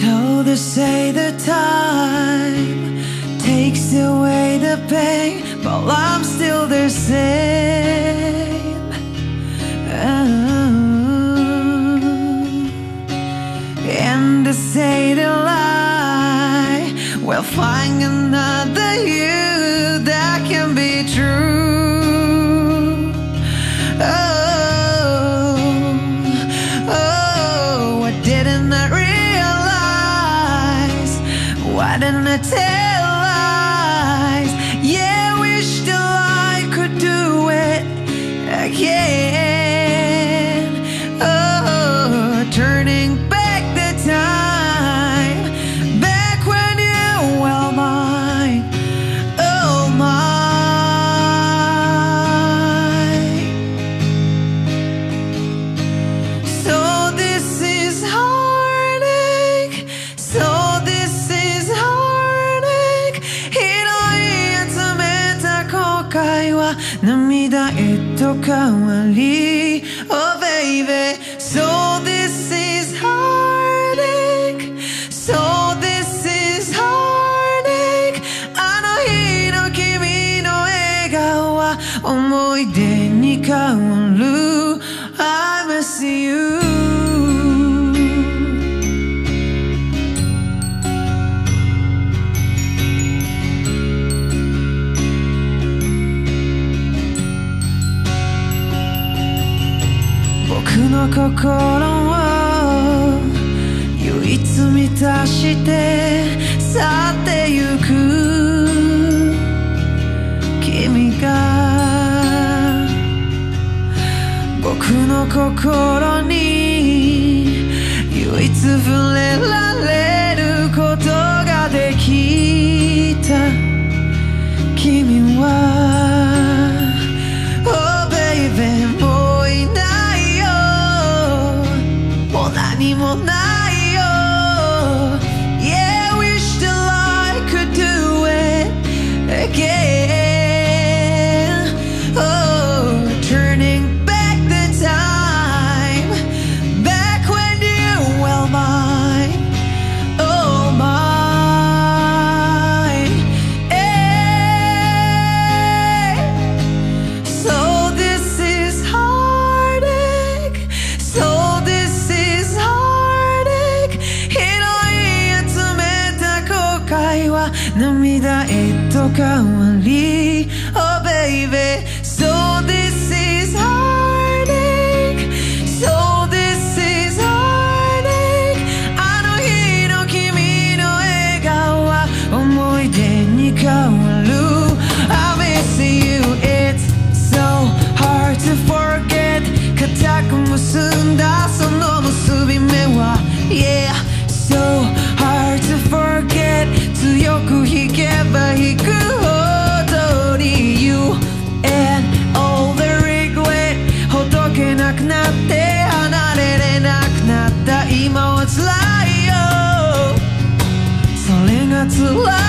So they say the time takes away the pain, but I'm still the same. Oh. And they say the lie, we'll find another you I tell lies? Yeah, wish I could do it again. Oh, turning back the time, 涙へと変わり Oh baby. So this is heartache. So this is heartache. あの日の君の笑顔は思い出に変わる I miss you の心を唯一満たして去ってゆく。君が僕の心に唯一触れ ánimo, nada. 涙へと変わり Oh baby. 死了。